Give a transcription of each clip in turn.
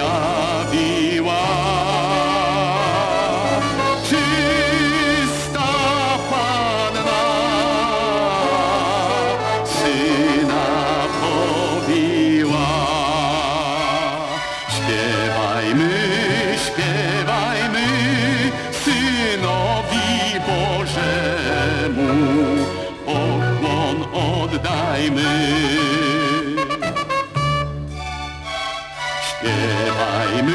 objawiła. Czysta Panna Syna pobiła. Śpiewajmy, śpiewajmy Synowi Bożemu. Pokłon oddajmy. Śpiewajmy,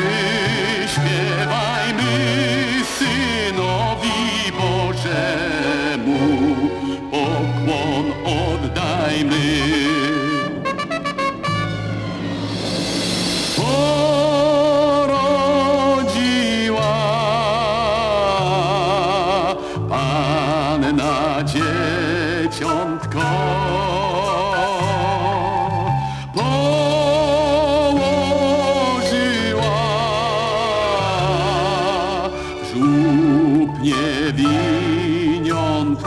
śpiewajmy synowi Bożemu, pokłon oddajmy. lub nie winion.